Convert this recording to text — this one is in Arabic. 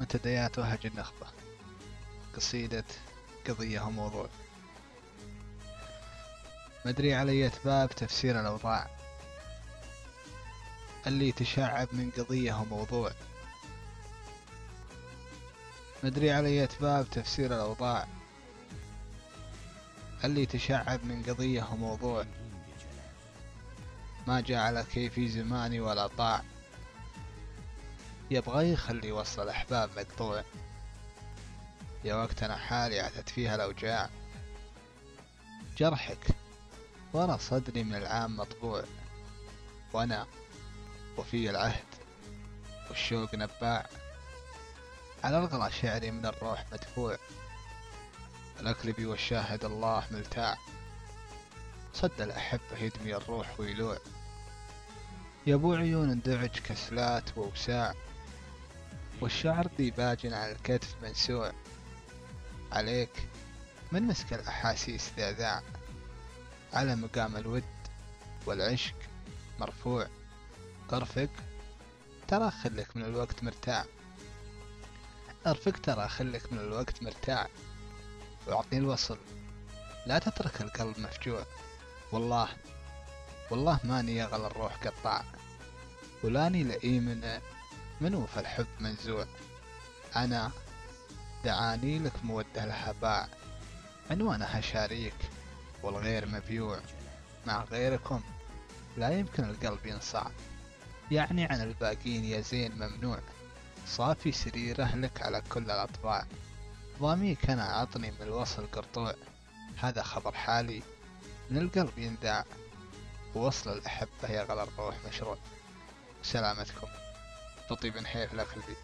منتديات وهج النخبة. قصيدة قضية وموضوع مدري على باب تفسير الأوضاع اللي تشعب من قضية وموضوع مدري على باب تفسير الأوضاع اللي تشعب من قضية وموضوع ما جاء على كيفي زماني ولا طاع. يبغى يخلي وصل الأحباب مقطوع. يا وقت أنا حالي عتت فيها الأوجاع جرحك. ورا صدري من العام مطبوع. وأنا وفي العهد والشوق نباع. على الغلا شعري من الروح مدفوع. الأكلبي والشاهد الله ملتاع. صد الأحبة يدمي الروح ويلوع. يا أبو عيون دعج كسلات ووساع. والشعر ديباج على الكتف منسوع عليك. من مسك الأحاسيس ذعذاع على مقام الود والعشق مرفوع. ارفق ترى خلك من الوقت مرتاع. أرفق ترى خلك من الوقت مرتاع. واعطني الوصل. لا تترك القلب مفجوع. والله والله ماني يغل الروح قطاع. ولاني لئيم من وفى الحب منزوع أنا دعاني لك مودة لها باع عنوانها شاريك والغير مبيوع. مع غيركم لا يمكن القلب ينصاع. يعني عن الباقين يا زين ممنوع. صافي سريره لك على كل الأطباع. ضاميك أنا عطني من الوصل قرطوع. هذا خبر حالي. من القلب ينداع. ووصل الأحبة يا غلا الروح مشروع. سلامتكم. لطيف بن حيف الأخلبي